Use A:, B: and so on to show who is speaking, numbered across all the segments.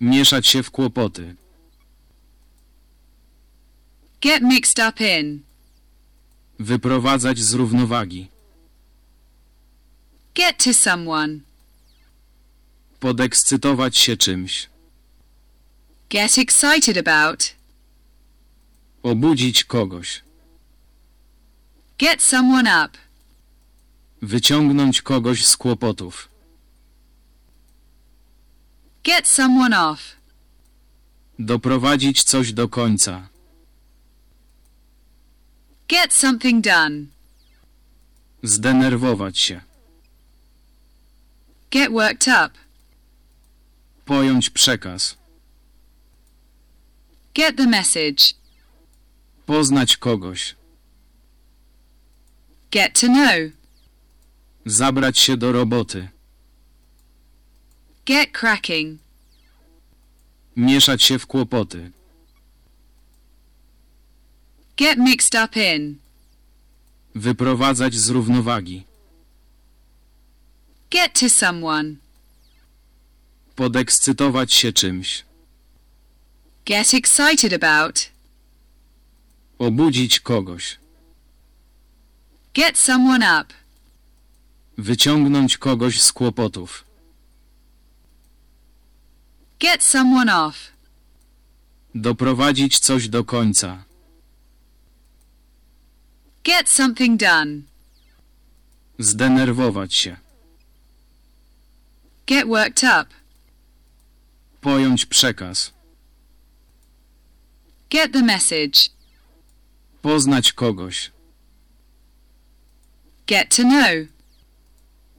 A: Mieszać się w kłopoty.
B: Get mixed up in.
A: Wyprowadzać z równowagi.
B: Get to someone.
A: Podekscytować się czymś.
B: Get excited about.
A: Obudzić kogoś.
B: Get someone up.
A: Wyciągnąć kogoś z kłopotów.
B: Get someone off.
A: Doprowadzić coś do końca.
B: Get something done.
A: Zdenerwować się.
B: Get worked up.
A: Pojąć przekaz.
B: Get the message.
A: Poznać kogoś.
B: Get to know.
A: Zabrać się do roboty.
B: Get cracking.
A: Mieszać się w kłopoty.
B: Get mixed up in.
A: Wyprowadzać z równowagi.
B: Get to someone.
A: Podekscytować się czymś.
B: Get excited about.
A: Obudzić kogoś.
B: Get someone up.
A: Wyciągnąć kogoś z kłopotów.
B: Get someone off.
A: Doprowadzić coś do końca.
B: Get something done.
A: Zdenerwować się.
B: Get worked up.
A: Pojąć przekaz.
B: Get the message.
A: Poznać kogoś.
B: Get to know.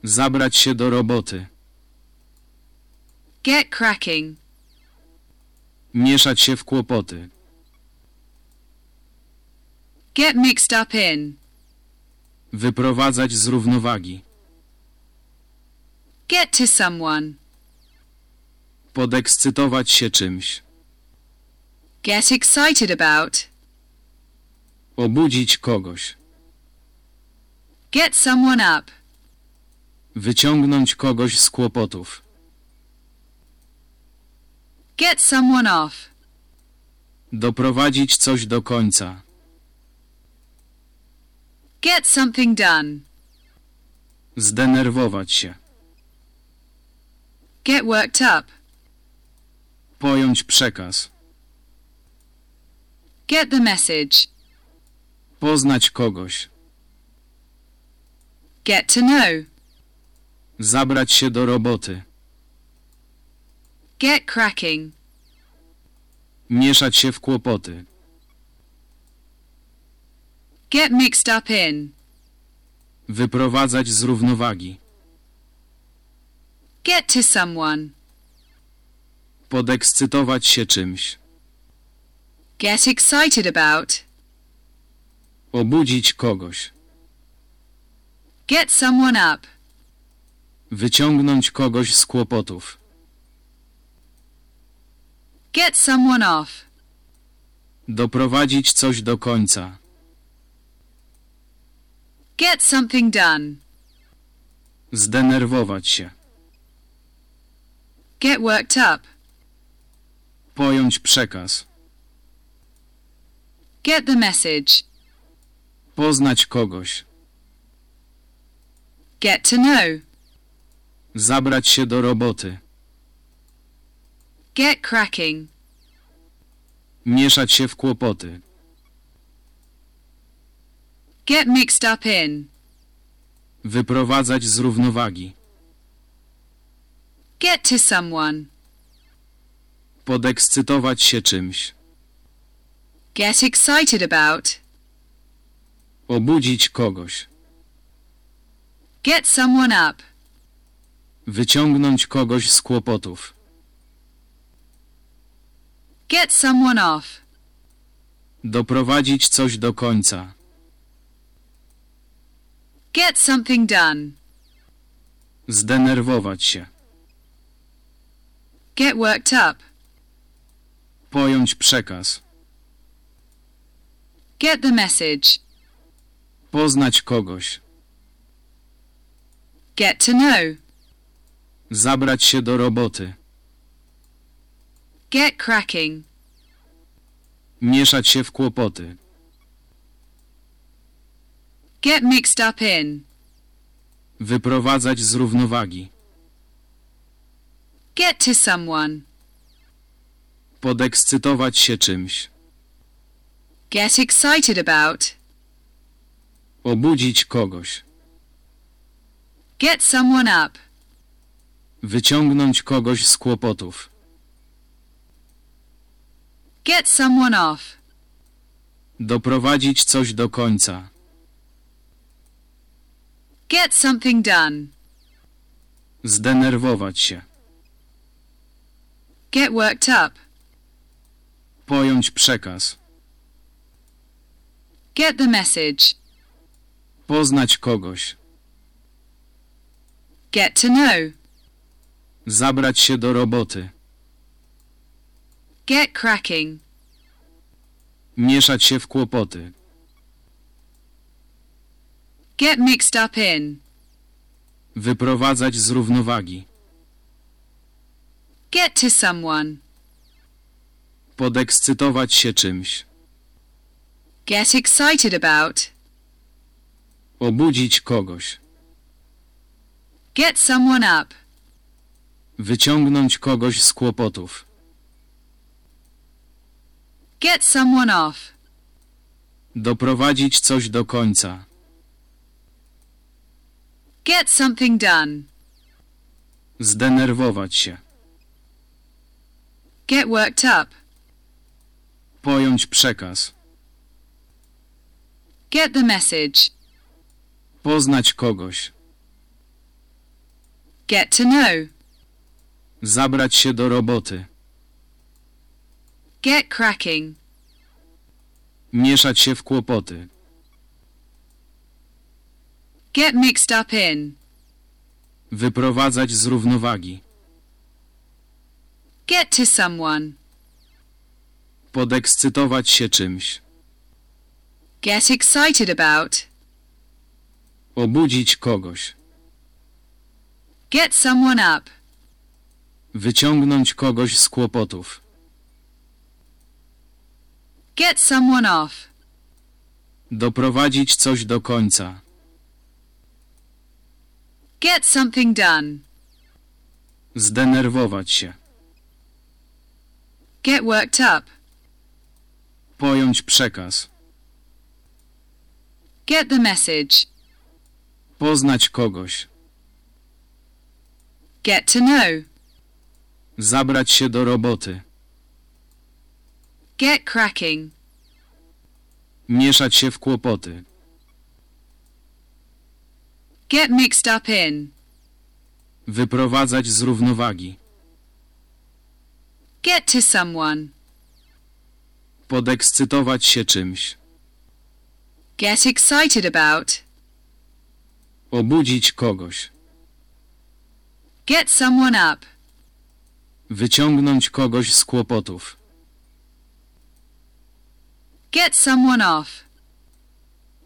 A: Zabrać się do roboty.
B: Get cracking.
A: Mieszać się w kłopoty.
B: Get mixed up in.
A: Wyprowadzać z równowagi.
B: Get to someone.
A: Podekscytować się czymś.
B: Get excited about.
A: Obudzić kogoś.
B: Get someone up.
A: Wyciągnąć kogoś z kłopotów.
B: Get someone off.
A: Doprowadzić coś do końca.
B: Get something done.
A: Zdenerwować się.
B: Get worked up.
A: Pojąć przekaz.
B: Get the message.
A: Poznać kogoś.
B: Get to know.
A: Zabrać się do roboty.
B: Get cracking.
A: Mieszać się w kłopoty.
B: Get mixed up in.
A: Wyprowadzać z równowagi.
B: Get to someone.
A: Podekscytować się czymś.
B: Get excited about.
A: Obudzić kogoś.
B: Get someone up.
A: Wyciągnąć kogoś z kłopotów.
B: Get someone off.
A: Doprowadzić coś do końca.
B: Get something done.
A: Zdenerwować się.
B: Get worked up.
A: Pojąć przekaz.
B: Get the message.
A: Poznać kogoś.
B: Get to know.
A: Zabrać się do roboty.
B: Get cracking.
A: Mieszać się w kłopoty.
B: Get mixed up in.
A: Wyprowadzać z równowagi.
B: Get to someone.
A: Podekscytować się czymś.
B: Get excited about.
A: Obudzić kogoś.
B: Get someone up.
A: Wyciągnąć kogoś z kłopotów.
B: Get someone off.
A: Doprowadzić coś do końca.
B: Get something done.
A: Zdenerwować się.
B: Get worked up.
A: Pojąć przekaz.
B: Get the message.
A: Poznać kogoś.
B: Get to know.
A: Zabrać się do roboty.
B: Get cracking.
A: Mieszać się w kłopoty.
B: Get mixed up in.
A: Wyprowadzać z równowagi.
B: Get to someone.
A: Podekscytować się czymś.
B: Get excited about.
A: Obudzić kogoś.
B: Get someone up.
A: Wyciągnąć kogoś z kłopotów.
B: Get someone off.
A: Doprowadzić coś do końca.
B: Get something done.
A: Zdenerwować się.
B: Get worked up.
A: Pojąć przekaz.
B: Get the message.
A: Poznać kogoś.
B: Get to know.
A: Zabrać się do roboty.
B: Get cracking.
A: Mieszać się w kłopoty.
B: Get mixed up in.
A: Wyprowadzać z równowagi.
B: Get to someone.
A: Podekscytować się czymś.
B: Get excited about.
A: Obudzić kogoś.
B: Get someone up.
A: Wyciągnąć kogoś z kłopotów.
B: Get someone off.
A: Doprowadzić coś do końca.
B: Get something done.
A: Zdenerwować się.
B: Get worked up.
A: Pojąć przekaz.
B: Get the message.
A: Poznać kogoś.
B: Get to know.
A: Zabrać się do roboty.
B: Get cracking.
A: Mieszać się w kłopoty.
B: Get mixed up in.
A: Wyprowadzać z równowagi.
B: Get to someone.
A: Podekscytować się czymś.
B: Get excited about.
A: Obudzić kogoś.
B: Get someone up.
A: Wyciągnąć kogoś z kłopotów.
B: Get someone off.
A: Doprowadzić coś do końca.
B: Get something done.
A: Zdenerwować się.
B: Get worked up.
A: Pojąć przekaz.
B: Get the message.
A: Poznać kogoś.
B: Get to know.
A: Zabrać się do roboty.
B: Get cracking.
A: Mieszać się w kłopoty.
B: Get mixed up in.
A: Wyprowadzać z równowagi.
B: Get to someone.
A: Podekscytować się czymś.
B: Get excited about.
A: Obudzić kogoś.
B: Get someone up.
A: Wyciągnąć kogoś z kłopotów.
B: Get someone off.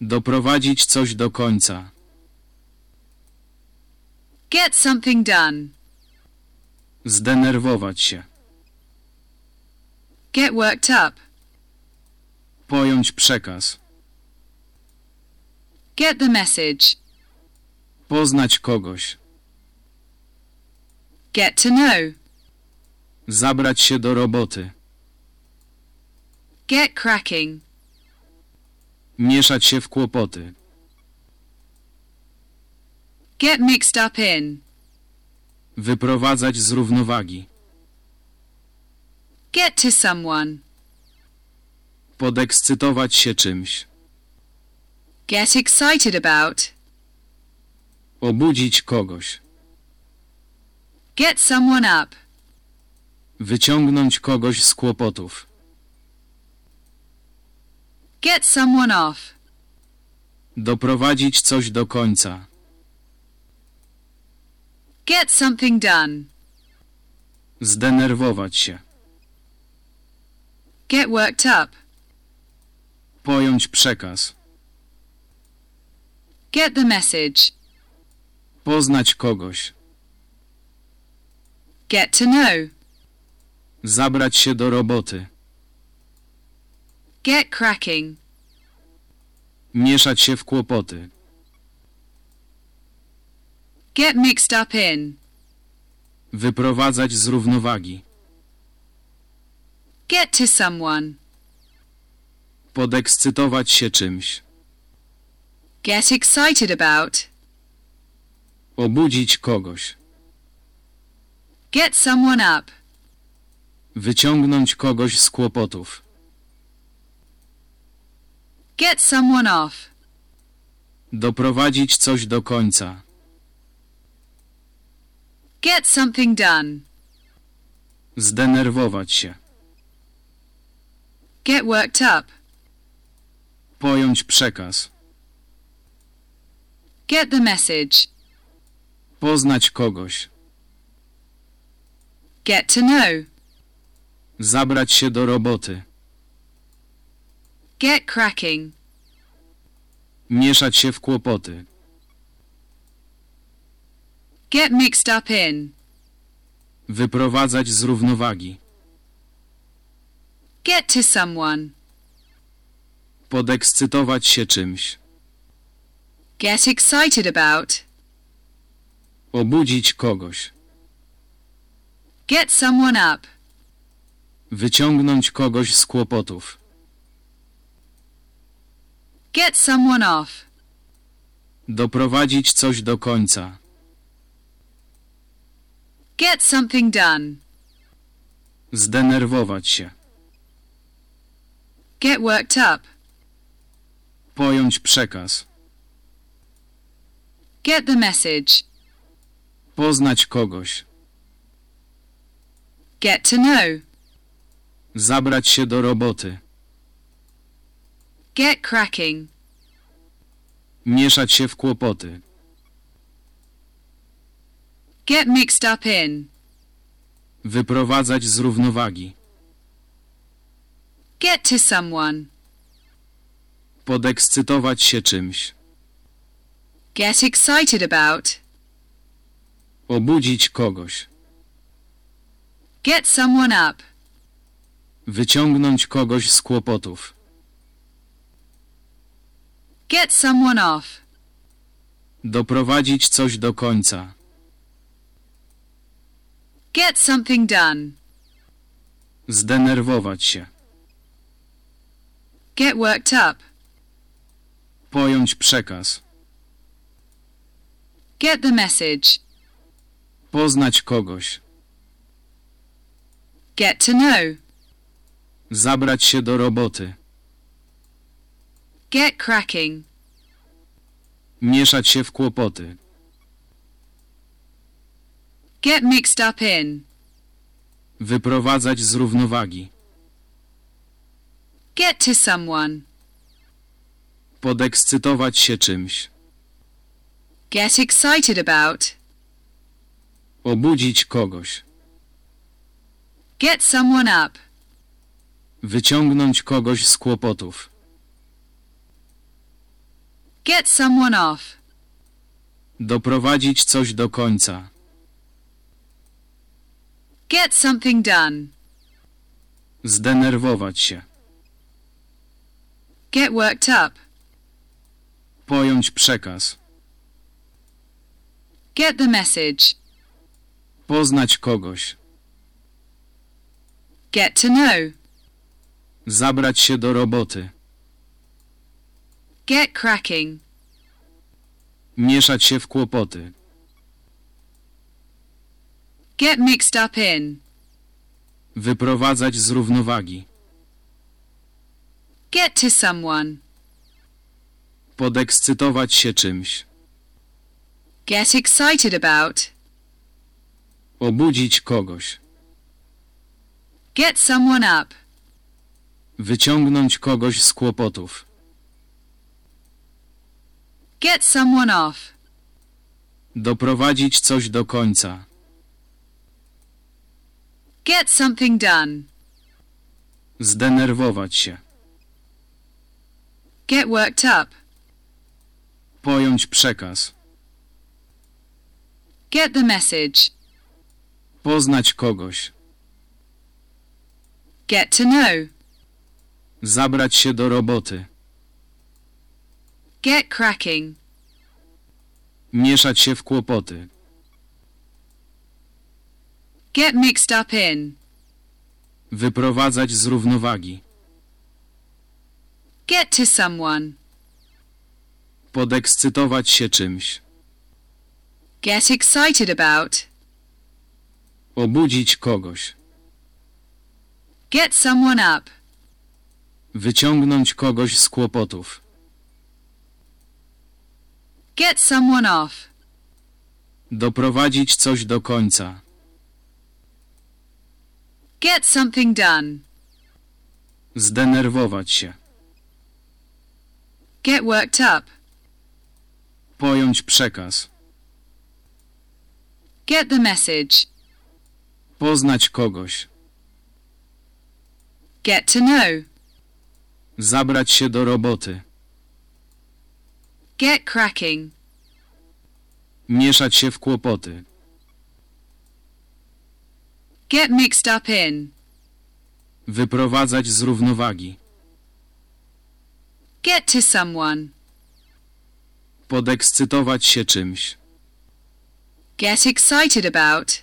A: Doprowadzić coś do końca.
B: Get something done.
A: Zdenerwować się.
B: Get worked up.
A: Pojąć przekaz.
B: Get the message.
A: Poznać kogoś.
B: Get to know.
A: Zabrać się do roboty.
B: Get cracking.
A: Mieszać się w kłopoty.
B: Get mixed up in.
A: Wyprowadzać z równowagi.
B: Get to someone.
A: Podekscytować się czymś.
B: Get excited about.
A: Obudzić kogoś.
B: Get someone up.
A: Wyciągnąć kogoś z kłopotów.
B: Get someone off.
A: Doprowadzić coś do końca.
B: Get something done.
A: Zdenerwować się.
B: Get worked up.
A: Pojąć przekaz.
B: Get the message.
A: Poznać kogoś.
B: Get to know.
A: Zabrać się do roboty.
B: Get cracking.
A: Mieszać się w kłopoty.
B: Get mixed up in.
A: Wyprowadzać z równowagi.
B: Get to someone.
A: Podekscytować się czymś.
B: Get excited about.
A: Obudzić kogoś.
B: Get someone up.
A: Wyciągnąć kogoś z kłopotów.
B: Get someone off.
A: Doprowadzić coś do końca.
B: Get something done.
A: Zdenerwować się.
B: Get worked up.
A: Pojąć przekaz.
B: Get the message.
A: Poznać kogoś.
B: Get to know.
A: Zabrać się do roboty.
B: Get cracking.
A: Mieszać się w kłopoty.
B: Get mixed up in.
A: Wyprowadzać z równowagi.
B: Get to someone.
A: Podekscytować się czymś.
B: Get excited about.
A: Obudzić kogoś.
B: Get someone up.
A: Wyciągnąć kogoś z kłopotów.
B: Get someone off.
A: Doprowadzić coś do końca.
B: Get something done.
A: Zdenerwować się.
B: Get worked up.
A: Pojąć przekaz.
B: Get the message.
A: Poznać kogoś.
B: Get to know.
A: Zabrać się do roboty.
B: Get cracking.
A: Mieszać się w kłopoty.
B: Get mixed up in.
A: Wyprowadzać z równowagi.
B: Get to someone.
A: Podekscytować się czymś.
B: Get excited about.
A: Obudzić kogoś.
B: Get someone up.
A: Wyciągnąć kogoś z kłopotów.
B: Get someone off.
A: Doprowadzić coś do końca.
B: Get something done.
A: Zdenerwować się.
B: Get worked up.
A: Pojąć przekaz.
B: Get the message.
A: Poznać kogoś.
B: Get to know.
A: Zabrać się do roboty.
B: Get cracking.
A: Mieszać się w kłopoty.
B: Get mixed up in.
A: Wyprowadzać z równowagi.
B: Get to someone.
A: Podekscytować się czymś.
B: Get excited about.
A: Obudzić kogoś.
B: Get someone up.
A: Wyciągnąć kogoś z kłopotów.
B: Get someone off.
A: Doprowadzić coś do końca.
B: Get something done.
A: Zdenerwować się.
B: Get worked up.
A: Pojąć przekaz.
B: Get the message.
A: Poznać kogoś.
B: Get to know.
A: Zabrać się do roboty.
B: Get cracking.
A: Mieszać się w kłopoty.
B: Get mixed up in.
A: Wyprowadzać z równowagi.
B: Get to someone.
A: Podekscytować się czymś.
B: Get excited about.
A: Obudzić kogoś.
B: Get someone up.
A: Wyciągnąć kogoś z kłopotów.
B: Get someone off.
A: Doprowadzić coś do końca.
B: Get something done.
A: Zdenerwować się.
B: Get worked up.
A: Pojąć przekaz.
B: Get the message.
A: Poznać kogoś.
B: Get to know.
A: Zabrać się do roboty.
B: Get cracking.
A: Mieszać się w kłopoty.
B: Get mixed up in.
A: Wyprowadzać z równowagi.
B: Get to someone.
A: Podekscytować się czymś.
B: Get excited about.
A: Obudzić kogoś.
B: Get someone up.
A: Wyciągnąć kogoś z kłopotów.
B: Get someone off.
A: Doprowadzić coś do końca.
B: Get something done.
A: Zdenerwować się.
B: Get worked up.
A: Pojąć przekaz.
B: Get the message.
A: Poznać kogoś.
B: Get to know.
A: Zabrać się do roboty.
B: Get cracking.
A: Mieszać się w kłopoty.
B: Get mixed up in.
A: Wyprowadzać z równowagi.
B: Get to someone.
A: Podekscytować się czymś.
B: Get excited about.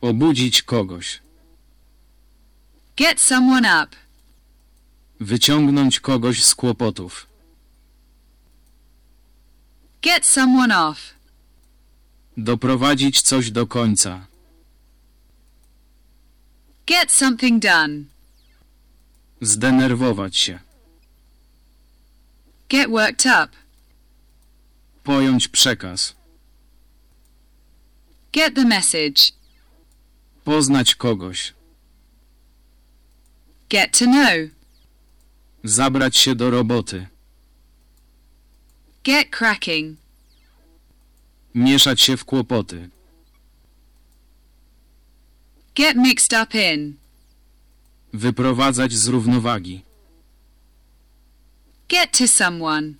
A: Obudzić kogoś.
B: Get someone up.
A: Wyciągnąć kogoś z kłopotów.
B: Get someone off.
A: Doprowadzić coś do końca.
B: Get something done.
A: Zdenerwować się.
B: Get worked up.
A: Pojąć przekaz.
B: Get the message.
A: Poznać kogoś.
B: Get to know.
A: Zabrać się do roboty.
B: Get cracking.
A: Mieszać się w kłopoty.
B: Get mixed up in.
A: Wyprowadzać z równowagi.
B: Get to someone.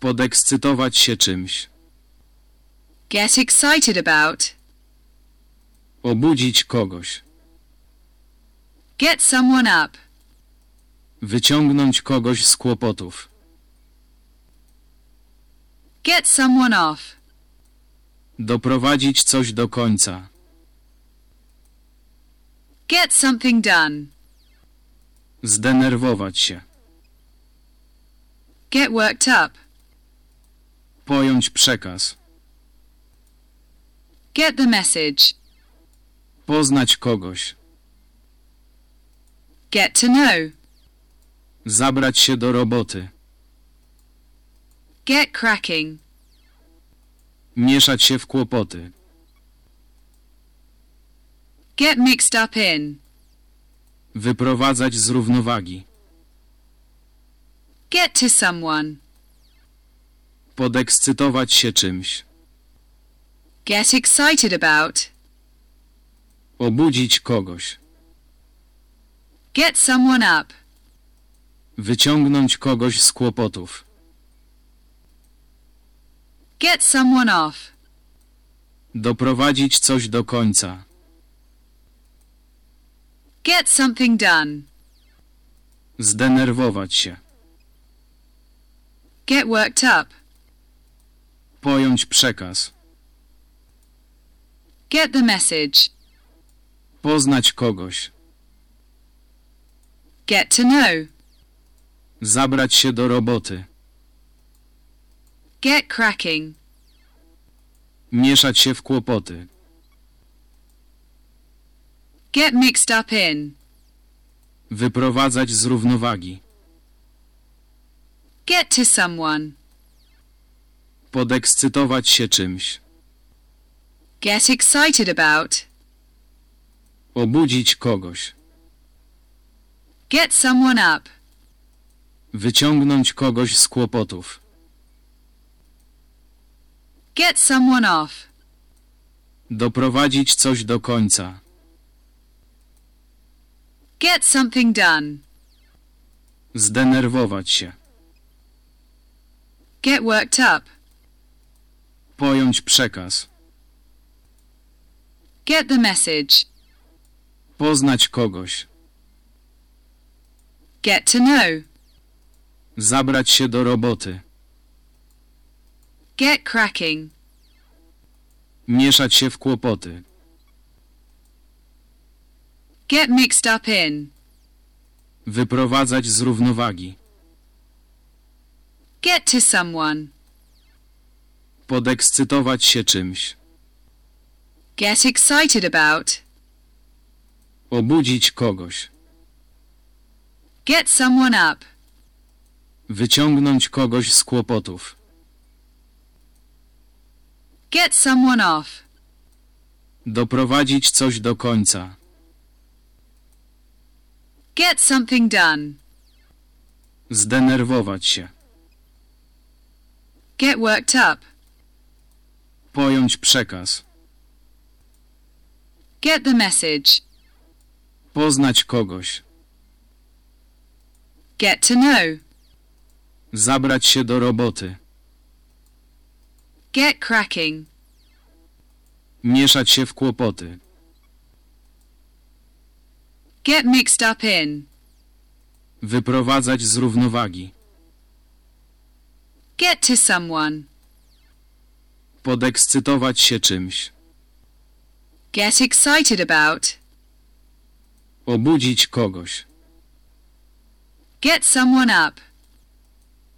A: Podekscytować się czymś.
B: Get excited about.
A: Obudzić kogoś.
B: Get someone up.
A: Wyciągnąć kogoś z kłopotów.
B: Get someone off.
A: Doprowadzić coś do końca.
B: Get something done.
A: Zdenerwować się.
B: Get worked up.
A: Pojąć przekaz.
B: Get the message.
A: Poznać kogoś.
B: Get to know.
A: Zabrać się do roboty.
B: Get cracking.
A: Mieszać się w kłopoty.
B: Get mixed up in.
A: Wyprowadzać z równowagi.
B: Get to someone.
A: Podekscytować się czymś.
B: Get excited about.
A: Obudzić kogoś.
B: Get someone up.
A: Wyciągnąć kogoś z kłopotów.
B: Get someone off.
A: Doprowadzić coś do końca.
B: Get something done.
A: Zdenerwować się.
B: Get worked up.
A: Pojąć przekaz.
B: Get the message.
A: Poznać kogoś.
B: Get to know.
A: Zabrać się do roboty.
B: Get cracking.
A: Mieszać się w kłopoty.
B: Get mixed up in.
A: Wyprowadzać z równowagi.
B: Get to someone.
A: Podekscytować się czymś.
B: Get excited about.
A: Obudzić kogoś.
B: Get someone up.
A: Wyciągnąć kogoś z kłopotów.
B: Get someone off.
A: Doprowadzić coś do końca.
B: Get something done.
A: Zdenerwować się.
B: Get worked up.
A: Pojąć przekaz.
B: Get the message.
A: Poznać kogoś.
B: Get to know.
A: Zabrać się do roboty.
B: Get cracking.
A: Mieszać się w kłopoty.
B: Get mixed up in.
A: Wyprowadzać z równowagi.
B: Get to someone.
A: Podekscytować się czymś.
B: Get excited about.
A: Obudzić kogoś.
B: Get someone up.
A: Wyciągnąć kogoś z kłopotów.
B: Get someone off.
A: Doprowadzić coś do końca.
B: Get something done.
A: Zdenerwować się.
B: Get worked up.
A: Pojąć przekaz.
B: Get the message.
A: Poznać kogoś.
B: Get to know.
A: Zabrać się do roboty.
B: Get cracking.
A: Mieszać się w kłopoty.
B: Get mixed up in.
A: Wyprowadzać z równowagi.
B: Get to someone.
A: Podekscytować się czymś.
B: Get excited about.
A: Obudzić kogoś.
B: Get someone up.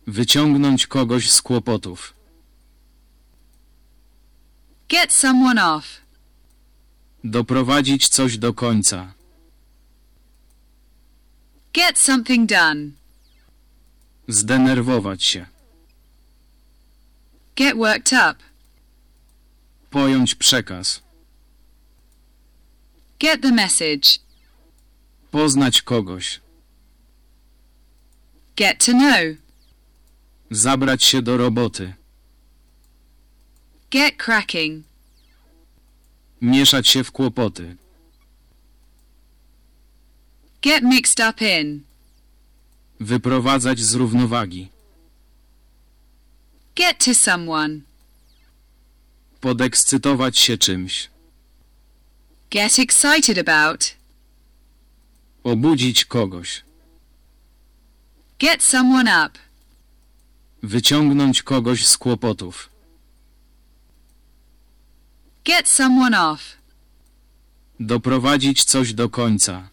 A: Wyciągnąć kogoś z kłopotów.
B: Get someone off.
A: Doprowadzić coś do końca.
B: Get something done.
A: Zdenerwować się.
B: Get worked up.
A: Pojąć przekaz.
B: Get the message.
A: Poznać kogoś.
B: Get to know.
A: Zabrać się do roboty.
B: Get cracking.
A: Mieszać się w kłopoty.
B: Get mixed up in.
A: Wyprowadzać z równowagi.
B: Get to someone.
A: Podekscytować się czymś.
B: Get excited about.
A: Obudzić kogoś.
B: Get someone up.
A: Wyciągnąć kogoś z kłopotów.
B: Get someone off.
A: Doprowadzić coś do końca.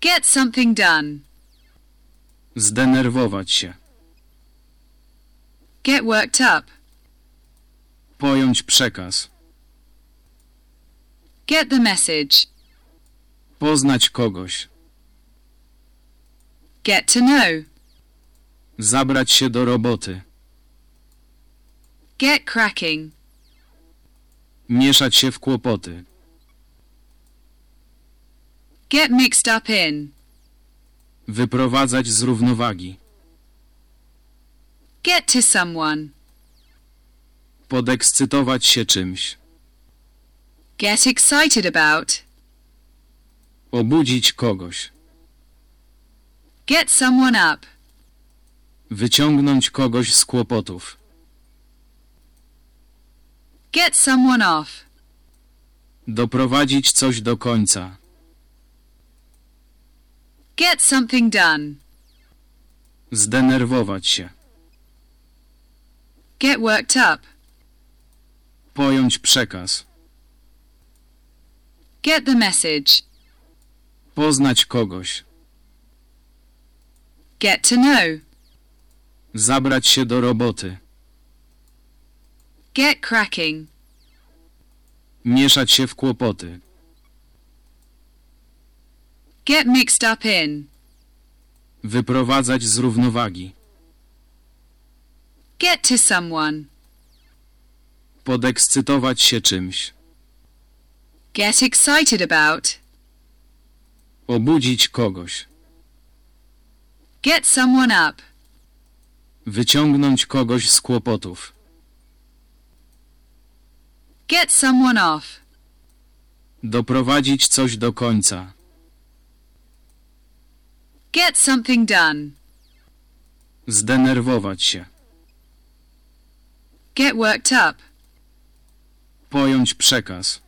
B: Get something done.
A: Zdenerwować się.
B: Get worked up.
A: Pojąć przekaz.
B: Get the message.
A: Poznać kogoś.
B: Get to know.
A: Zabrać się do roboty.
B: Get cracking.
A: Mieszać się w kłopoty.
B: Get mixed up in.
A: Wyprowadzać z równowagi.
B: Get to someone.
A: Podekscytować się czymś.
B: Get excited about.
A: Obudzić kogoś.
B: Get someone up.
A: Wyciągnąć kogoś z kłopotów.
B: Get someone off.
A: Doprowadzić coś do końca.
B: Get something done.
A: Zdenerwować się.
B: Get worked up.
A: Pojąć przekaz.
B: Get the message.
A: Poznać kogoś.
B: Get to know.
A: Zabrać się do roboty.
B: Get cracking.
A: Mieszać się w kłopoty.
B: Get mixed up in.
A: Wyprowadzać z równowagi.
B: Get to someone.
A: Podekscytować się czymś.
B: Get excited about.
A: Obudzić kogoś.
B: Get someone up.
A: Wyciągnąć kogoś z kłopotów.
B: Get someone off.
A: Doprowadzić coś do końca.
B: Get something done.
A: Zdenerwować się.
B: Get worked up.
A: Pojąć przekaz.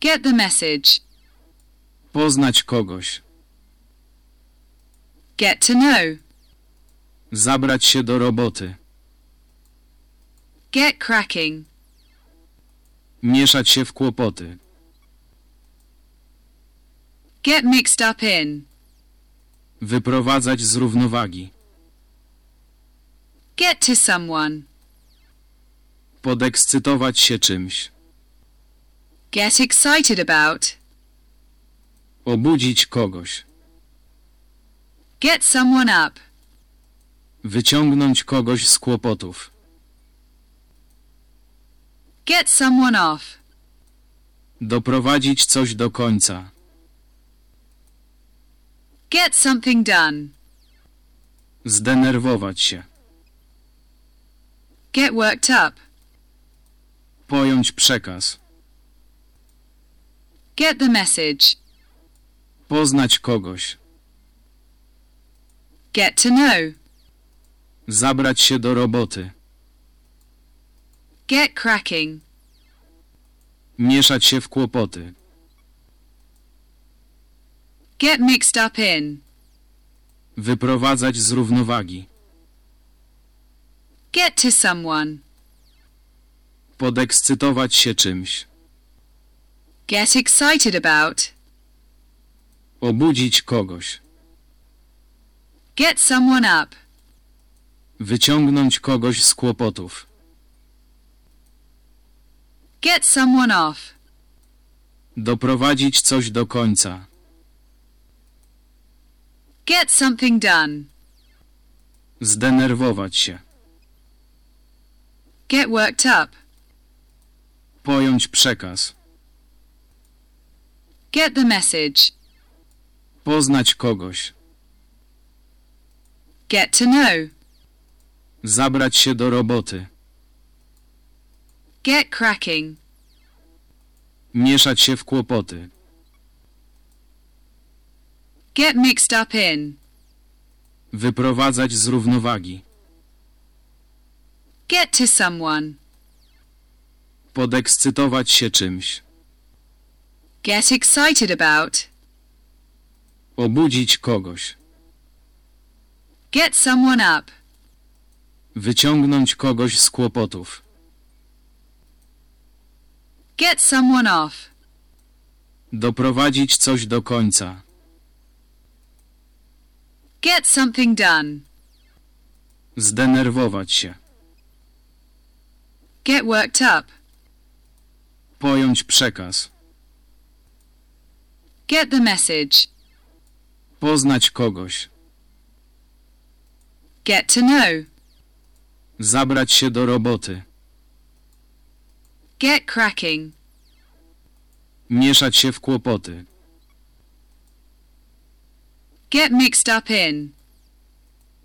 B: Get the message.
A: Poznać kogoś.
B: Get to know.
A: Zabrać się do roboty.
B: Get cracking.
A: Mieszać się w kłopoty.
B: Get mixed up in.
A: Wyprowadzać z równowagi.
B: Get to someone.
A: Podekscytować się czymś.
B: Get excited about.
A: Obudzić kogoś.
B: Get someone up.
A: Wyciągnąć kogoś z kłopotów.
B: Get someone off.
A: Doprowadzić coś do końca.
B: Get something done.
A: Zdenerwować się.
B: Get worked up.
A: Pojąć przekaz.
B: Get the message.
A: Poznać kogoś.
B: Get to know.
A: Zabrać się do roboty.
B: Get cracking.
A: Mieszać się w kłopoty.
B: Get mixed up in.
A: Wyprowadzać z równowagi.
B: Get to someone.
A: Podekscytować się czymś.
B: Get excited about.
A: Obudzić kogoś.
B: Get someone up.
A: Wyciągnąć kogoś z kłopotów.
B: Get someone off.
A: Doprowadzić coś do końca.
B: Get something done.
A: Zdenerwować się.
B: Get worked up.
A: Pojąć przekaz.
B: Get the message.
A: Poznać kogoś.
B: Get to know.
A: Zabrać się do roboty.
B: Get cracking.
A: Mieszać się w kłopoty.
B: Get mixed up in.
A: Wyprowadzać z równowagi.
B: Get to someone.
A: Podekscytować się czymś.
B: Get excited about.
A: Obudzić kogoś.
B: Get someone up.
A: Wyciągnąć kogoś z kłopotów.
B: Get someone off.
A: Doprowadzić coś do końca.
B: Get something done.
A: Zdenerwować się.
B: Get worked up.
A: Pojąć przekaz.
B: Get the message.
A: Poznać kogoś.
B: Get to know.
A: Zabrać się do roboty.
B: Get cracking.
A: Mieszać się w kłopoty.
B: Get mixed up in.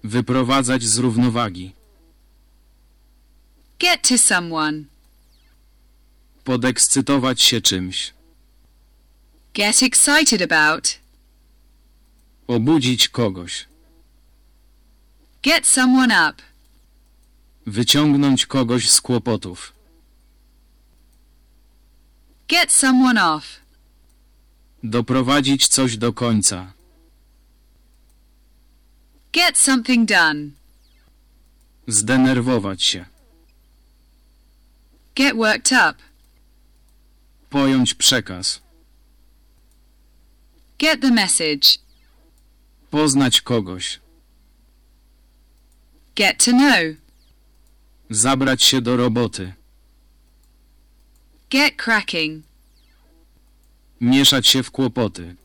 A: Wyprowadzać z równowagi.
B: Get to someone.
A: Podekscytować się czymś.
B: Get excited about.
A: Obudzić kogoś.
B: Get someone up.
A: Wyciągnąć kogoś z kłopotów.
B: Get someone off.
A: Doprowadzić coś do końca.
B: Get something done.
A: Zdenerwować się.
B: Get worked up.
A: Pojąć przekaz.
B: Get the message.
A: Poznać kogoś.
B: Get to know.
A: Zabrać się do roboty.
B: Get cracking.
A: Mieszać się w kłopoty.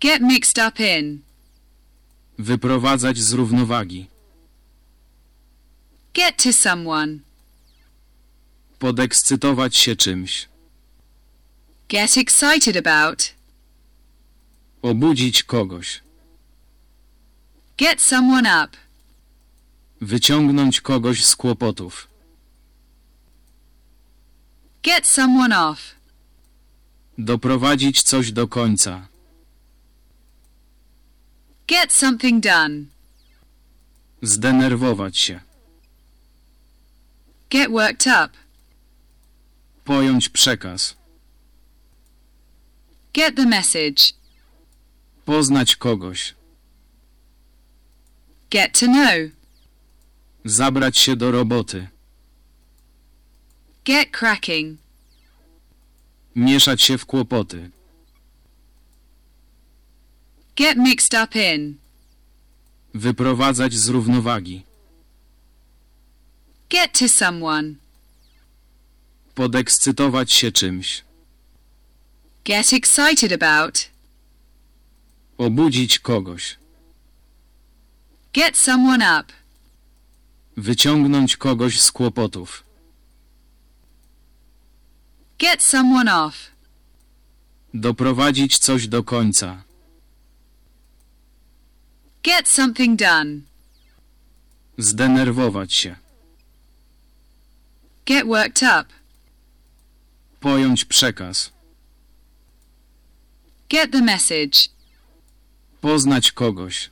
B: Get mixed up in.
A: Wyprowadzać z równowagi.
B: Get to someone.
A: Podekscytować się czymś.
B: Get excited about.
A: Obudzić kogoś.
B: Get someone up.
A: Wyciągnąć kogoś z kłopotów.
B: Get someone off.
A: Doprowadzić coś do końca.
B: Get something done.
A: Zdenerwować się.
B: Get worked up.
A: Pojąć przekaz.
B: Get the message.
A: Poznać kogoś.
B: Get to know.
A: Zabrać się do roboty.
B: Get cracking.
A: Mieszać się w kłopoty.
B: Get mixed up in.
A: Wyprowadzać z równowagi.
B: Get to someone.
A: Podekscytować się czymś.
B: Get excited about.
A: Obudzić kogoś.
B: Get someone up.
A: Wyciągnąć kogoś z kłopotów.
B: Get someone off.
A: Doprowadzić coś do końca.
B: Get something done.
A: Zdenerwować się.
B: Get worked up.
A: Pojąć przekaz.
B: Get the message.
A: Poznać kogoś.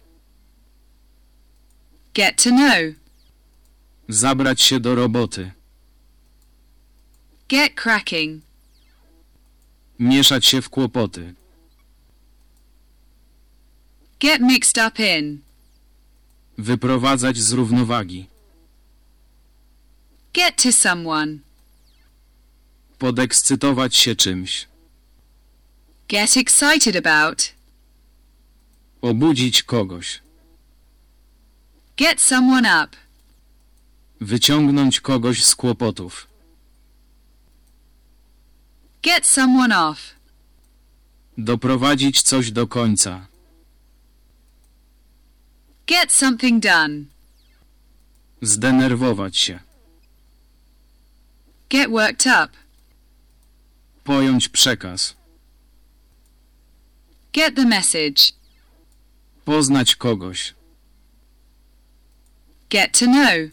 B: Get to know.
A: Zabrać się do roboty.
B: Get cracking.
A: Mieszać się w kłopoty.
B: Get mixed up in.
A: Wyprowadzać z równowagi.
B: Get to someone.
A: Podekscytować się czymś.
B: Get excited about.
A: Obudzić kogoś.
B: Get someone up.
A: Wyciągnąć kogoś z kłopotów.
B: Get someone off.
A: Doprowadzić coś do końca.
B: Get something done.
A: Zdenerwować się.
B: Get worked up.
A: Pojąć przekaz.
B: Get the message.
A: Poznać kogoś.
B: Get to know.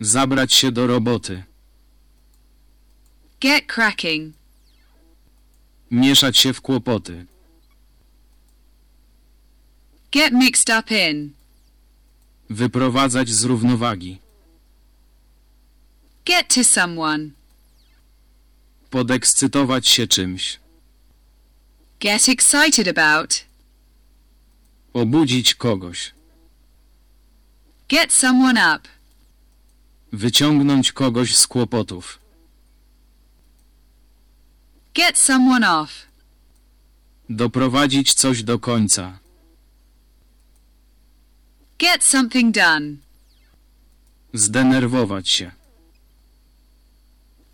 A: Zabrać się do roboty.
B: Get cracking.
A: Mieszać się w kłopoty.
B: Get mixed up in.
A: Wyprowadzać z równowagi.
B: Get to someone.
A: Podekscytować się czymś.
B: Get excited about.
A: Obudzić kogoś.
B: Get someone up.
A: Wyciągnąć kogoś z kłopotów.
B: Get someone off.
A: Doprowadzić coś do końca.
B: Get something done.
A: Zdenerwować się.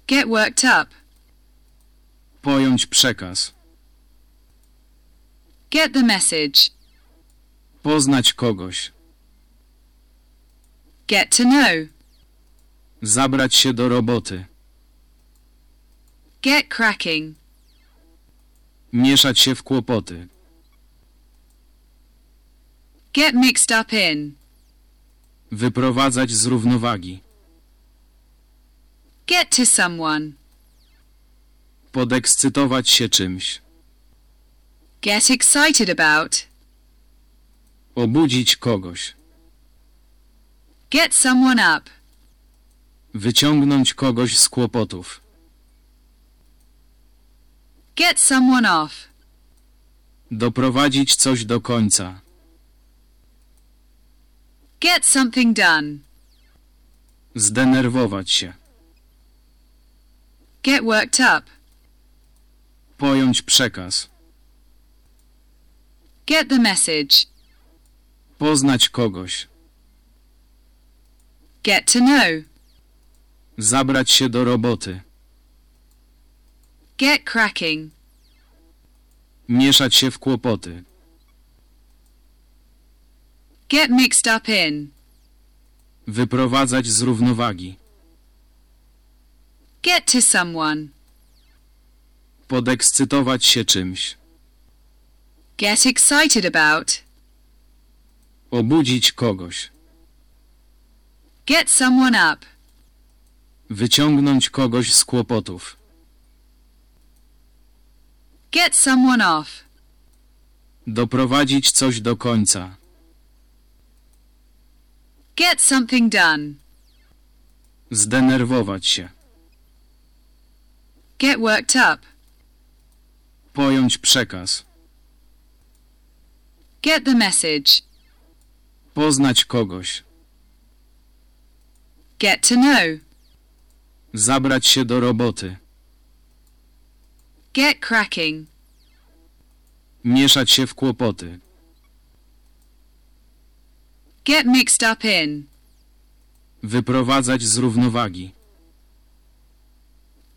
B: Get worked up.
A: Pojąć przekaz.
B: Get the message.
A: Poznać kogoś.
B: Get to know.
A: Zabrać się do roboty.
B: Get cracking.
A: Mieszać się w kłopoty.
B: Get mixed up in.
A: Wyprowadzać z równowagi.
B: Get to someone.
A: Podekscytować się czymś.
B: Get excited about.
A: Obudzić kogoś.
B: Get someone up.
A: Wyciągnąć kogoś z kłopotów.
B: Get someone off.
A: Doprowadzić coś do końca.
B: Get something done.
A: Zdenerwować się.
B: Get worked up.
A: Pojąć przekaz.
B: Get the message.
A: Poznać kogoś.
B: Get to know.
A: Zabrać się do roboty.
B: Get cracking.
A: Mieszać się w kłopoty.
B: Get mixed up in.
A: Wyprowadzać z równowagi.
B: Get to someone.
A: Podekscytować się czymś.
B: Get excited about.
A: Obudzić kogoś.
B: Get someone up.
A: Wyciągnąć kogoś z kłopotów.
B: Get someone off.
A: Doprowadzić coś do końca.
B: Get something done.
A: Zdenerwować się.
B: Get worked up.
A: Pojąć przekaz.
B: Get the message.
A: Poznać kogoś.
B: Get to know.
A: Zabrać się do roboty.
B: Get cracking.
A: Mieszać się w kłopoty.
B: Get mixed up in.
A: Wyprowadzać z równowagi.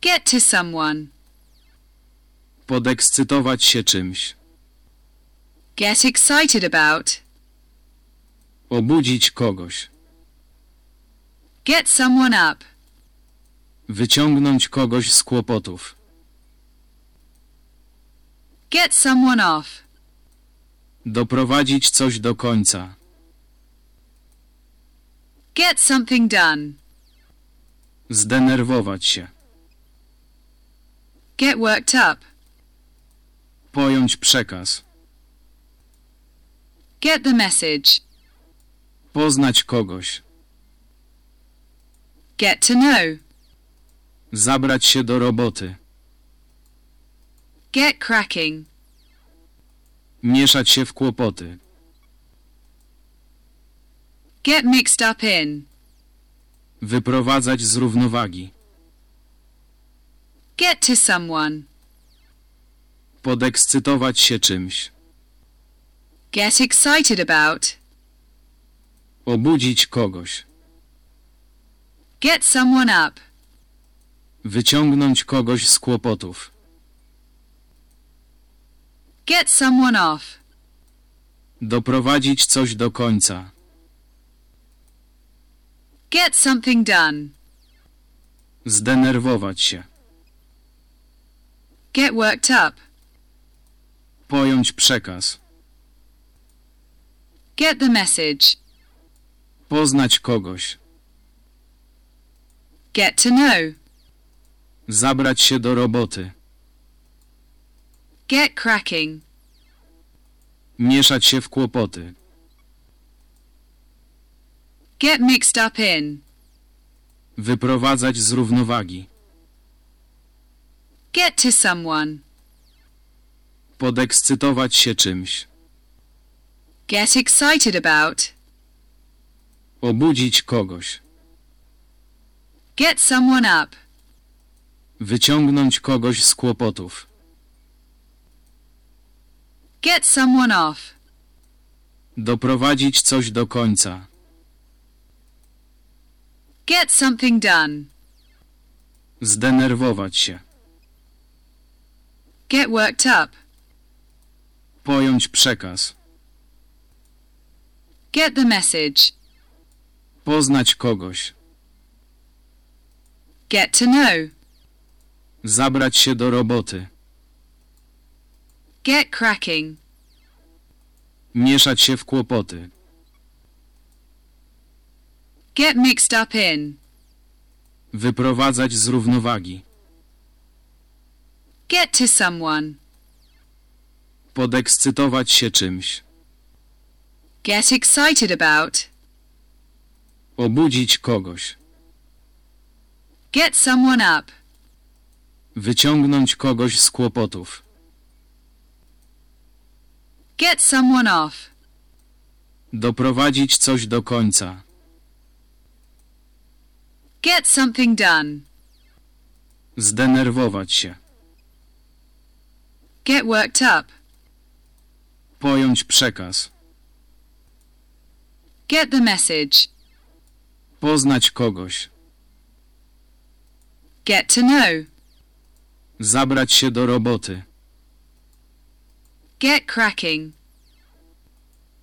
B: Get to someone.
A: Podekscytować się czymś.
B: Get excited about.
A: Obudzić kogoś.
B: Get someone up.
A: Wyciągnąć kogoś z kłopotów.
B: Get someone off.
A: Doprowadzić coś do końca.
B: Get something done.
A: Zdenerwować się.
B: Get worked up.
A: Pojąć przekaz.
B: Get the message.
A: Poznać kogoś.
B: Get to know.
A: Zabrać się do roboty.
B: Get cracking.
A: Mieszać się w kłopoty.
B: Get mixed up in.
A: Wyprowadzać z równowagi.
B: Get to someone.
A: Podekscytować się czymś.
B: Get excited about.
A: Obudzić kogoś.
B: Get someone up.
A: Wyciągnąć kogoś z kłopotów.
B: Get someone off.
A: Doprowadzić coś do końca.
B: Get something done.
A: Zdenerwować się.
B: Get worked up.
A: Pojąć przekaz.
B: Get the message.
A: Poznać kogoś.
B: Get to know.
A: Zabrać się do roboty.
B: Get cracking.
A: Mieszać się w kłopoty.
B: Get mixed up in.
A: Wyprowadzać z równowagi.
B: Get to someone.
A: Podekscytować się czymś.
B: Get excited about.
A: Obudzić kogoś.
B: Get someone up.
A: Wyciągnąć kogoś z kłopotów.
B: Get someone off.
A: Doprowadzić coś do końca.
B: Get something done.
A: Zdenerwować się.
B: Get worked up.
A: Pojąć przekaz.
B: Get the message.
A: Poznać kogoś.
B: Get to know.
A: Zabrać się do roboty.
B: Get cracking.
A: Mieszać się w kłopoty.
B: Get mixed up in.
A: Wyprowadzać z równowagi.
B: Get to someone.
A: Podekscytować się czymś.
B: Get excited about.
A: Obudzić kogoś.
B: Get someone up.
A: Wyciągnąć kogoś z kłopotów.
B: Get someone off.
A: Doprowadzić coś do końca.
B: Get something done.
A: Zdenerwować się.
B: Get worked up.
A: Pojąć przekaz.
B: Get the message.
A: Poznać kogoś.
B: Get to know.
A: Zabrać się do roboty.
B: Get cracking.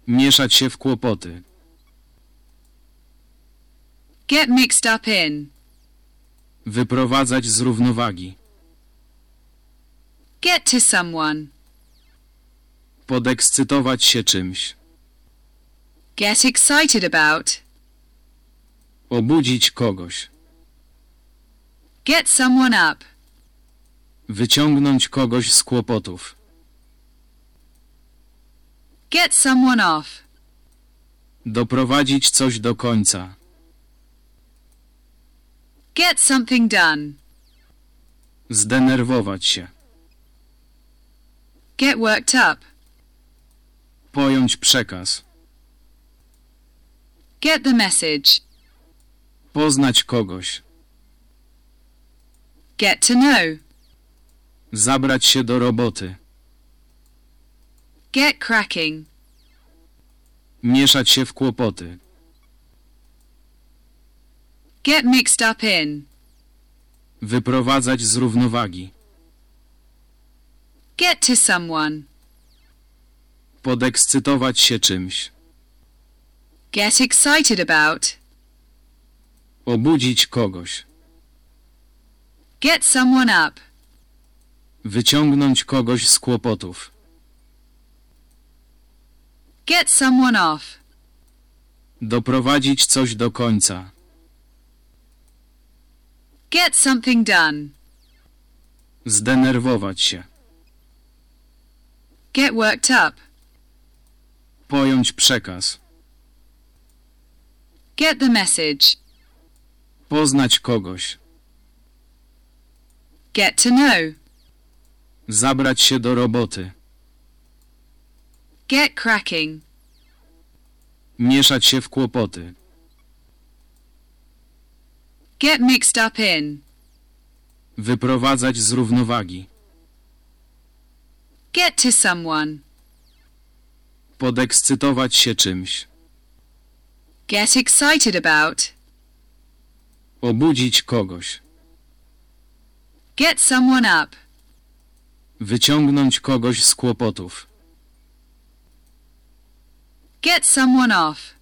A: Mieszać się w kłopoty.
B: Get mixed up in.
A: Wyprowadzać z równowagi.
B: Get to someone.
A: Podekscytować się czymś.
B: Get excited about.
A: Obudzić kogoś.
B: Get someone up.
A: Wyciągnąć kogoś z kłopotów.
B: Get someone off.
A: Doprowadzić coś do końca.
B: Get something done.
A: Zdenerwować się.
B: Get worked up.
A: Pojąć przekaz.
B: Get the message.
A: Poznać kogoś.
B: Get to know.
A: Zabrać się do roboty.
B: Get cracking.
A: Mieszać się w kłopoty.
B: Get mixed up in.
A: Wyprowadzać z równowagi.
B: Get to someone.
A: Podekscytować się czymś.
B: Get excited about.
A: Obudzić kogoś.
B: Get someone up.
A: Wyciągnąć kogoś z kłopotów.
B: Get someone off.
A: Doprowadzić coś do końca.
B: Get something done.
A: Zdenerwować się.
B: Get worked up.
A: Pojąć przekaz.
B: Get the message.
A: Poznać kogoś.
B: Get to know.
A: Zabrać się do roboty.
B: Get cracking.
A: Mieszać się w kłopoty.
B: Get mixed up in.
A: Wyprowadzać z równowagi.
B: Get to someone.
A: Podekscytować się czymś.
B: Get excited about.
A: Obudzić kogoś.
B: Get someone up.
A: Wyciągnąć kogoś z kłopotów.
B: Get someone off.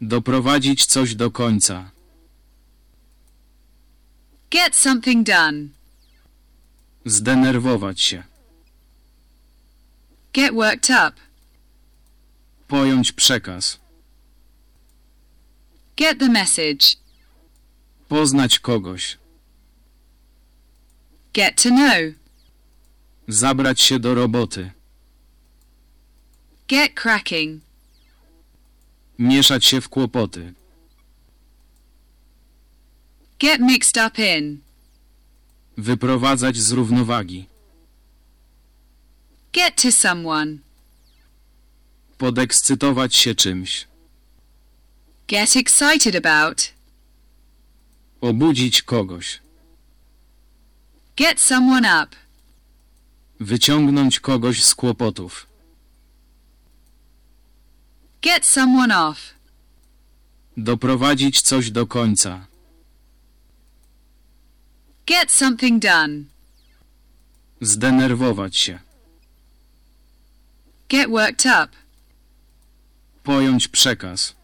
A: Doprowadzić coś do końca.
B: Get something done.
A: Zdenerwować się.
B: Get worked up.
A: Pojąć przekaz.
B: Get the message.
A: Poznać kogoś.
B: Get to know.
A: Zabrać się do roboty.
B: Get cracking.
A: Mieszać się w kłopoty.
B: Get mixed up in.
A: Wyprowadzać z równowagi.
B: Get to someone.
A: Podekscytować się czymś.
B: Get excited about.
A: Obudzić kogoś.
B: Get someone up.
A: Wyciągnąć kogoś z kłopotów.
B: Get someone off.
A: Doprowadzić coś do końca.
B: Get something done.
A: Zdenerwować się.
B: Get worked up.
A: Pojąć przekaz.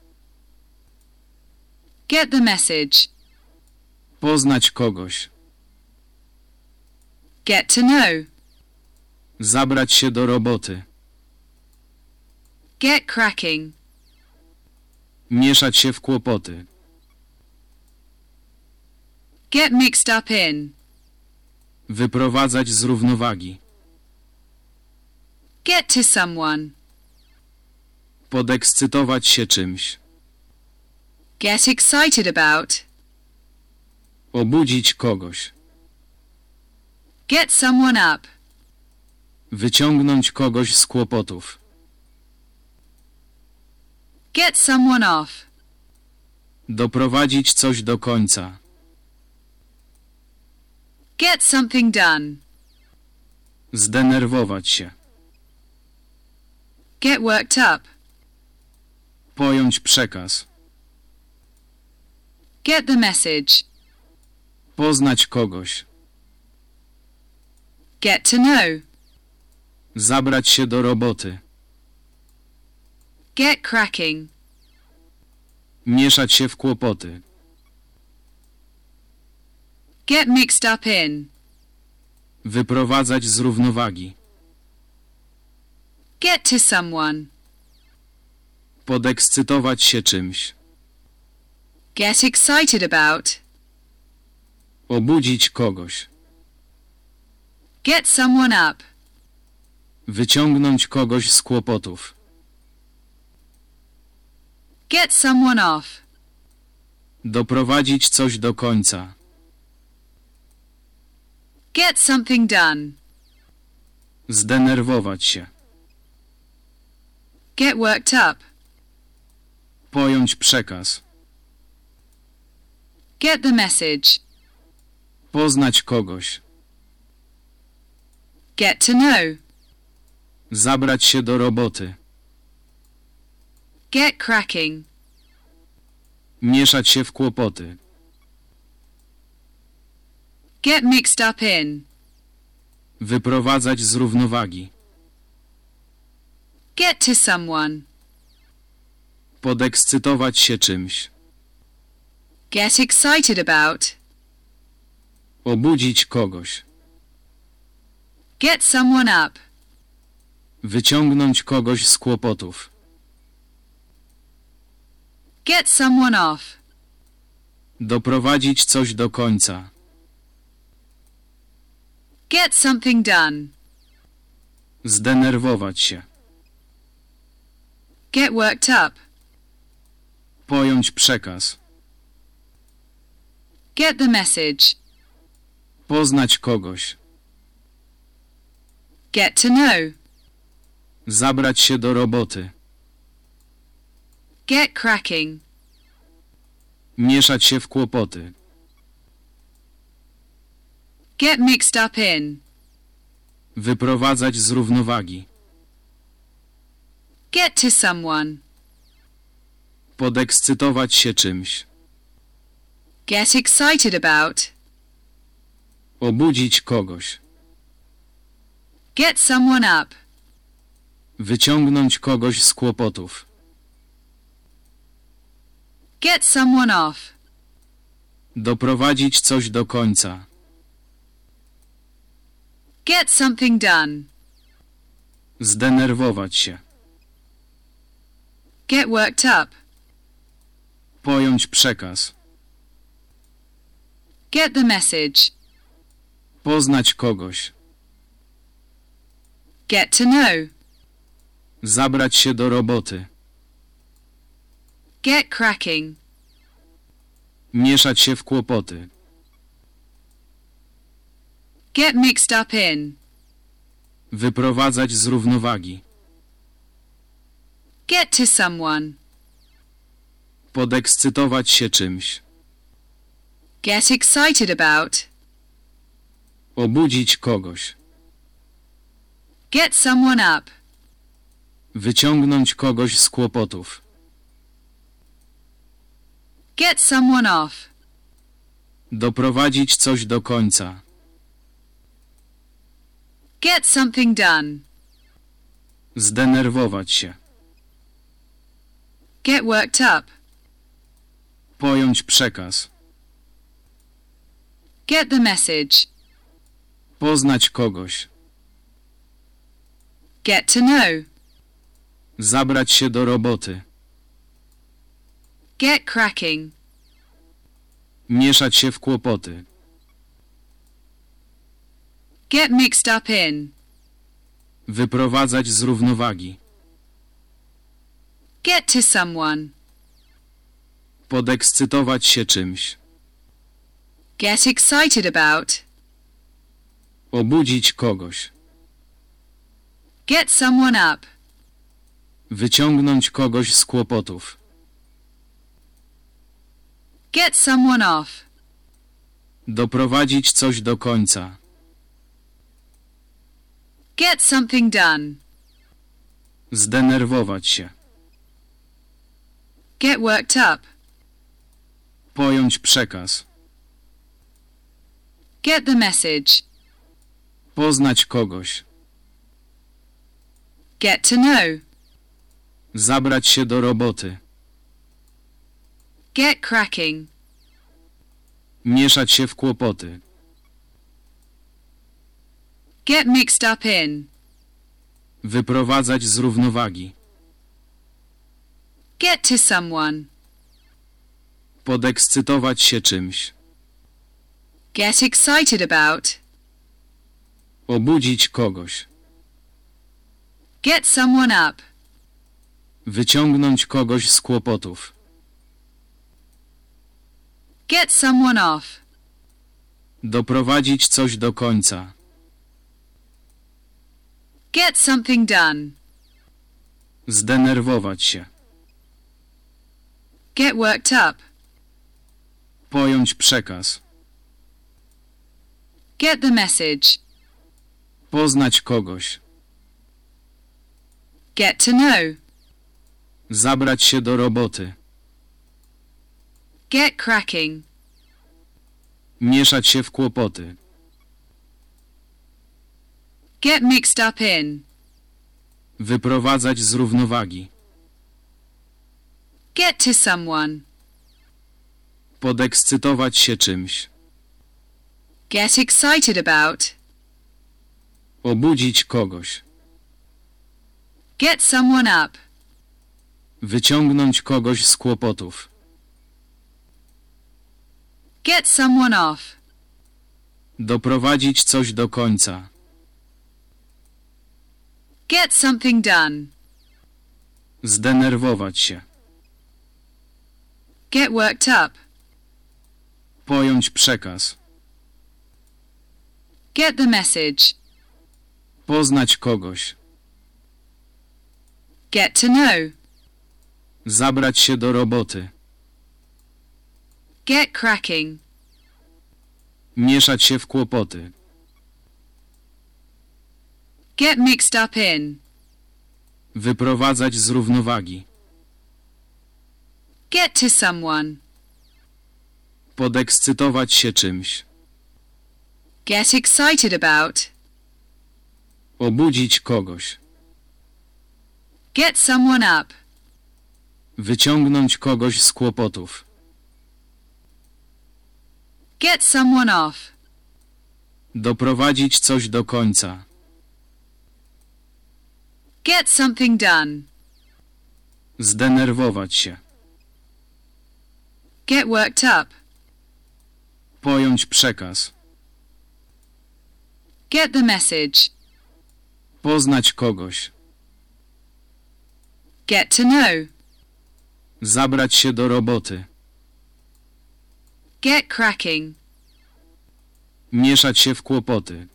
B: Get the message.
A: Poznać kogoś.
B: Get to know.
A: Zabrać się do roboty.
B: Get cracking.
A: Mieszać się w kłopoty.
B: Get mixed up in.
A: Wyprowadzać z równowagi.
B: Get to someone.
A: Podekscytować się czymś.
B: Get excited about.
A: Obudzić kogoś.
B: Get someone up.
A: Wyciągnąć kogoś z kłopotów.
B: Get someone off.
A: Doprowadzić coś do końca.
B: Get something done.
A: Zdenerwować się.
B: Get worked up.
A: Pojąć przekaz.
B: Get the message.
A: Poznać kogoś.
B: Get to know.
A: Zabrać się do roboty.
B: Get cracking.
A: Mieszać się w kłopoty.
B: Get mixed up in.
A: Wyprowadzać z równowagi.
B: Get to someone.
A: Podekscytować się czymś.
B: Get excited about.
A: Obudzić kogoś.
B: Get someone up.
A: Wyciągnąć kogoś z kłopotów.
B: Get someone off.
A: Doprowadzić coś do końca.
B: Get something done.
A: Zdenerwować się.
B: Get worked up.
A: Pojąć przekaz.
B: Get the message.
A: Poznać kogoś.
B: Get to know.
A: Zabrać się do roboty.
B: Get cracking.
A: Mieszać się w kłopoty.
B: Get mixed up in.
A: Wyprowadzać z równowagi.
B: Get to someone.
A: Podekscytować się czymś.
B: Get excited about.
A: Obudzić kogoś.
B: Get someone up.
A: Wyciągnąć kogoś z kłopotów.
B: Get someone off.
A: Doprowadzić coś do końca.
B: Get something done.
A: Zdenerwować się.
B: Get worked up.
A: Pojąć przekaz.
B: Get the message.
A: Poznać kogoś.
B: Get to know.
A: Zabrać się do roboty.
B: Get cracking.
A: Mieszać się w kłopoty.
B: Get mixed up in.
A: Wyprowadzać z równowagi.
B: Get to someone.
A: Podekscytować się czymś.
B: Get excited about.
A: Obudzić kogoś.
B: Get someone up.
A: Wyciągnąć kogoś z kłopotów.
B: Get someone off.
A: Doprowadzić coś do końca.
B: Get something done.
A: Zdenerwować się.
B: Get worked up.
A: Pojąć przekaz.
B: Get the message.
A: Poznać kogoś.
B: Get to know.
A: Zabrać się do roboty.
B: Get cracking.
A: Mieszać się w kłopoty.
B: Get mixed up in.
A: Wyprowadzać z równowagi.
B: Get to someone.
A: Podekscytować się czymś.
B: Get excited about.
A: Obudzić kogoś.
B: Get someone up.
A: Wyciągnąć kogoś z kłopotów.
B: Get someone off.
A: Doprowadzić coś do końca.
B: Get something done.
A: Zdenerwować się.
B: Get worked up.
A: Pojąć przekaz.
B: Get the message.
A: Poznać kogoś.
B: Get to know.
A: Zabrać się do roboty.
B: Get cracking.
A: Mieszać się w kłopoty.
B: Get mixed up in.
A: Wyprowadzać z równowagi.
B: Get to someone.
A: Podekscytować się czymś.
B: Get excited about.
A: Obudzić kogoś.
B: Get someone up.
A: Wyciągnąć kogoś z kłopotów.
B: Get someone off.
A: Doprowadzić coś do końca.
B: Get something done.
A: Zdenerwować się.
B: Get worked up.
A: Pojąć przekaz.
B: Get the message.
A: Poznać kogoś.
B: Get to know.
A: Zabrać się do roboty.
B: Get cracking.
A: Mieszać się w kłopoty.
B: Get mixed up in.
A: Wyprowadzać z równowagi.
B: Get to someone.
A: Podekscytować się czymś.
B: Get excited about.
A: Obudzić kogoś.
B: Get someone up.
A: Wyciągnąć kogoś z kłopotów.
B: Get someone off.
A: Doprowadzić coś do końca.
B: Get something done.
A: Zdenerwować się.
B: Get worked up.
A: Pojąć przekaz.
B: Get the message.
A: Poznać kogoś.
B: Get to know.
A: Zabrać się do roboty.
B: Get cracking.
A: Mieszać się w kłopoty.
B: Get mixed up in.
A: Wyprowadzać z równowagi.
B: Get to someone.
A: Podekscytować się czymś.
B: Get excited about.
A: Obudzić kogoś.
B: Get someone up.
A: Wyciągnąć kogoś z kłopotów.
B: Get someone off.
A: Doprowadzić coś do końca.
B: Get something done.
A: Zdenerwować się.
B: Get worked up.
A: Pojąć przekaz.
B: Get the message.
A: Poznać kogoś.
B: Get to know.
A: Zabrać się do roboty.
B: Get cracking.
A: Mieszać się w kłopoty.
B: Get mixed up in.
A: Wyprowadzać z równowagi.
B: Get to someone.
A: Podekscytować się czymś.
B: Get excited about.
A: Obudzić kogoś.
B: Get someone up.
A: Wyciągnąć kogoś z kłopotów.
B: Get someone off.
A: Doprowadzić coś do końca.
B: Get something done.
A: Zdenerwować się.
B: Get worked up.
A: Pojąć przekaz.
B: Get the message.
A: Poznać kogoś.
B: Get to know.
A: Zabrać się do roboty.
B: Get cracking.
A: Mieszać się w kłopoty.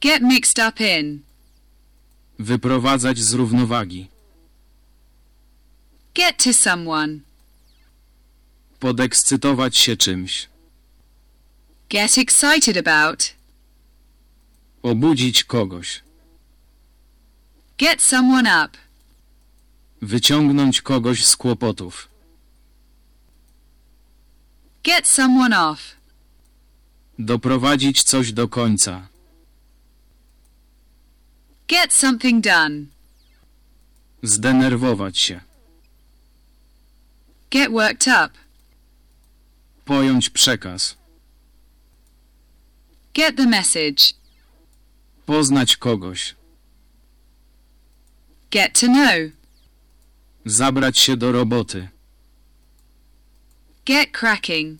B: Get mixed up in.
A: Wyprowadzać z równowagi.
B: Get to someone.
A: Podekscytować się czymś.
B: Get excited about.
A: Obudzić kogoś.
B: Get someone up.
A: Wyciągnąć kogoś z kłopotów.
B: Get someone off.
A: Doprowadzić coś do końca.
B: Get something done.
A: Zdenerwować się.
B: Get worked up.
A: Pojąć przekaz.
B: Get the message.
A: Poznać kogoś.
B: Get to know.
A: Zabrać się do roboty.
B: Get cracking.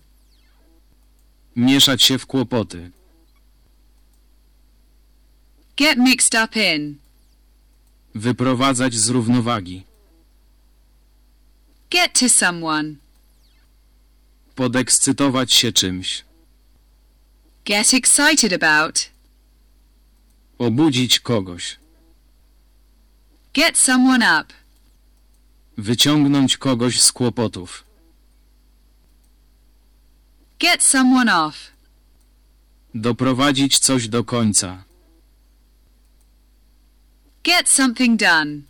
A: Mieszać się w kłopoty.
B: Get mixed up in.
A: Wyprowadzać z równowagi.
B: Get to someone.
A: Podekscytować się czymś.
B: Get excited about.
A: Obudzić kogoś.
B: Get someone up.
A: Wyciągnąć kogoś z kłopotów.
B: Get someone off.
A: Doprowadzić coś do końca.
B: Get something done.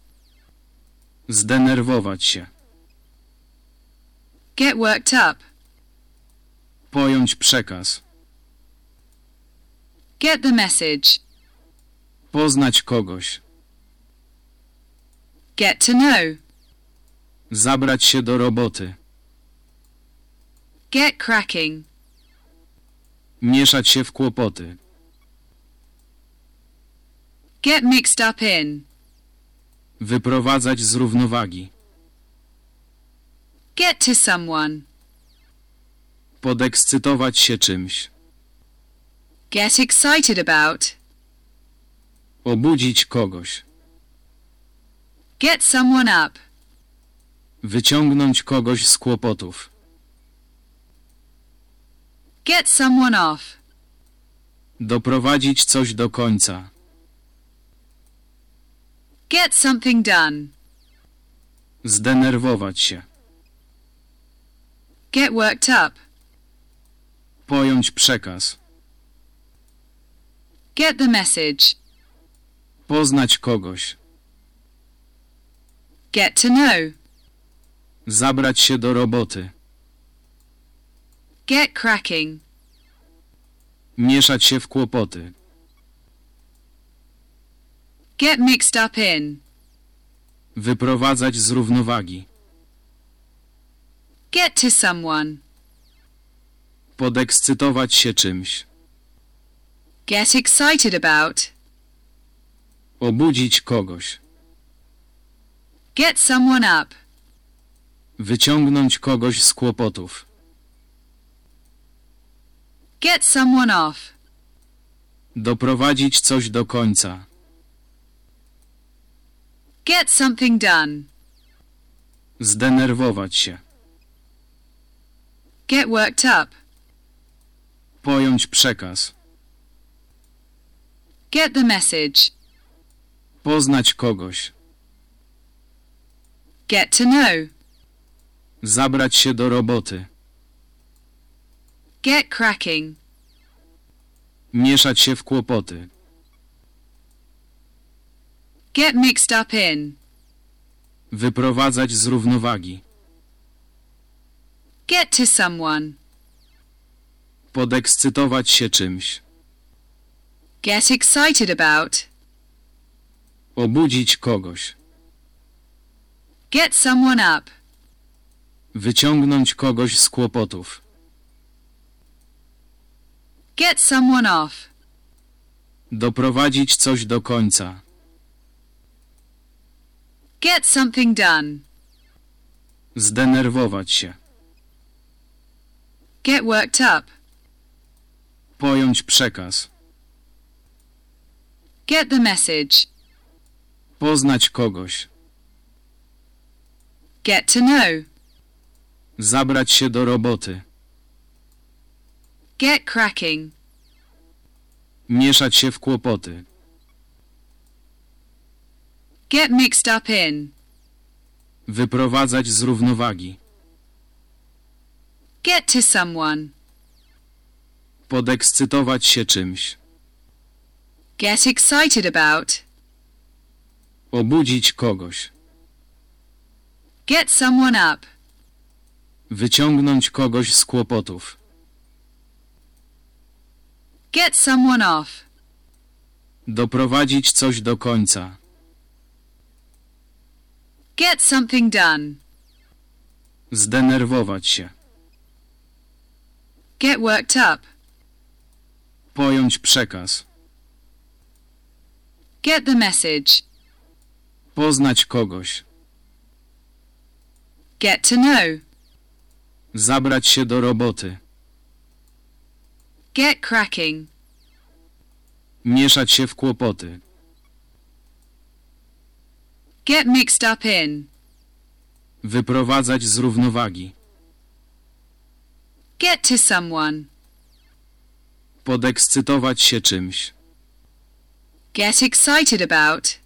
A: Zdenerwować się.
B: Get worked up.
A: Pojąć przekaz.
B: Get the message.
A: Poznać kogoś.
B: Get to know.
A: Zabrać się do roboty.
B: Get cracking.
A: Mieszać się w kłopoty.
B: Get mixed up in.
A: Wyprowadzać z równowagi.
B: Get to someone.
A: Podekscytować się czymś.
B: Get excited about.
A: Obudzić kogoś.
B: Get someone up.
A: Wyciągnąć kogoś z kłopotów.
B: Get someone off.
A: Doprowadzić coś do końca.
B: Get something done.
A: Zdenerwować się.
B: Get worked up.
A: Pojąć przekaz.
B: Get the message.
A: Poznać kogoś.
B: Get to know.
A: Zabrać się do roboty.
B: Get cracking.
A: Mieszać się w kłopoty.
B: Get mixed up in.
A: Wyprowadzać z równowagi.
B: Get to someone.
A: Podekscytować się czymś.
B: Get excited about.
A: Obudzić kogoś.
B: Get someone up.
A: Wyciągnąć kogoś z kłopotów.
B: Get someone off.
A: Doprowadzić coś do końca.
B: Get something done.
A: Zdenerwować się.
B: Get worked up.
A: Pojąć przekaz.
B: Get the message.
A: Poznać kogoś.
B: Get to know.
A: Zabrać się do roboty.
B: Get cracking.
A: Mieszać się w kłopoty.
B: Get mixed up in.
A: Wyprowadzać z równowagi.
B: Get to someone.
A: Podekscytować się czymś.
B: Get excited about.
A: Obudzić kogoś.
B: Get someone up.
A: Wyciągnąć kogoś z kłopotów.
B: Get someone off.
A: Doprowadzić coś do końca.
B: Get something done.
A: Zdenerwować się.
B: Get worked up.
A: Pojąć przekaz.
B: Get the message.
A: Poznać kogoś.
B: Get to know.
A: Zabrać się do roboty.
B: Get cracking.
A: Mieszać się w kłopoty.
B: Get mixed up in.
A: Wyprowadzać z równowagi.
B: Get to someone.
A: Podekscytować się czymś.
B: Get excited about.
A: Obudzić kogoś.
B: Get someone up.
A: Wyciągnąć kogoś z kłopotów.
B: Get someone off.
A: Doprowadzić coś do końca.
B: Get something done.
A: Zdenerwować się.
B: Get worked up.
A: Pojąć przekaz.
B: Get the message.
A: Poznać kogoś.
B: Get to know.
A: Zabrać się do roboty.
B: Get cracking. Mieszać się w kłopoty. Get mixed up in.
A: Wyprowadzać z równowagi.
B: Get to someone.
A: Podekscytować się czymś.
B: Get excited about.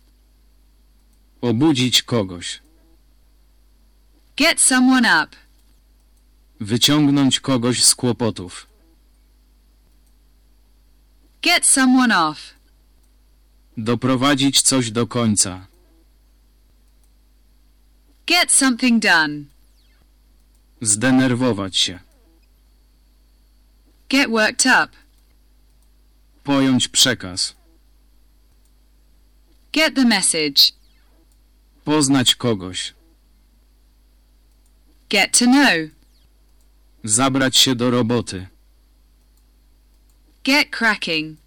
A: Obudzić kogoś.
B: Get someone up.
A: Wyciągnąć kogoś z kłopotów.
B: Get someone off.
A: Doprowadzić coś do końca.
B: Get something done.
A: Zdenerwować się.
B: Get worked up.
A: Pojąć przekaz.
B: Get the message.
A: Poznać kogoś.
B: Get to know.
A: Zabrać się do roboty.
B: Get cracking.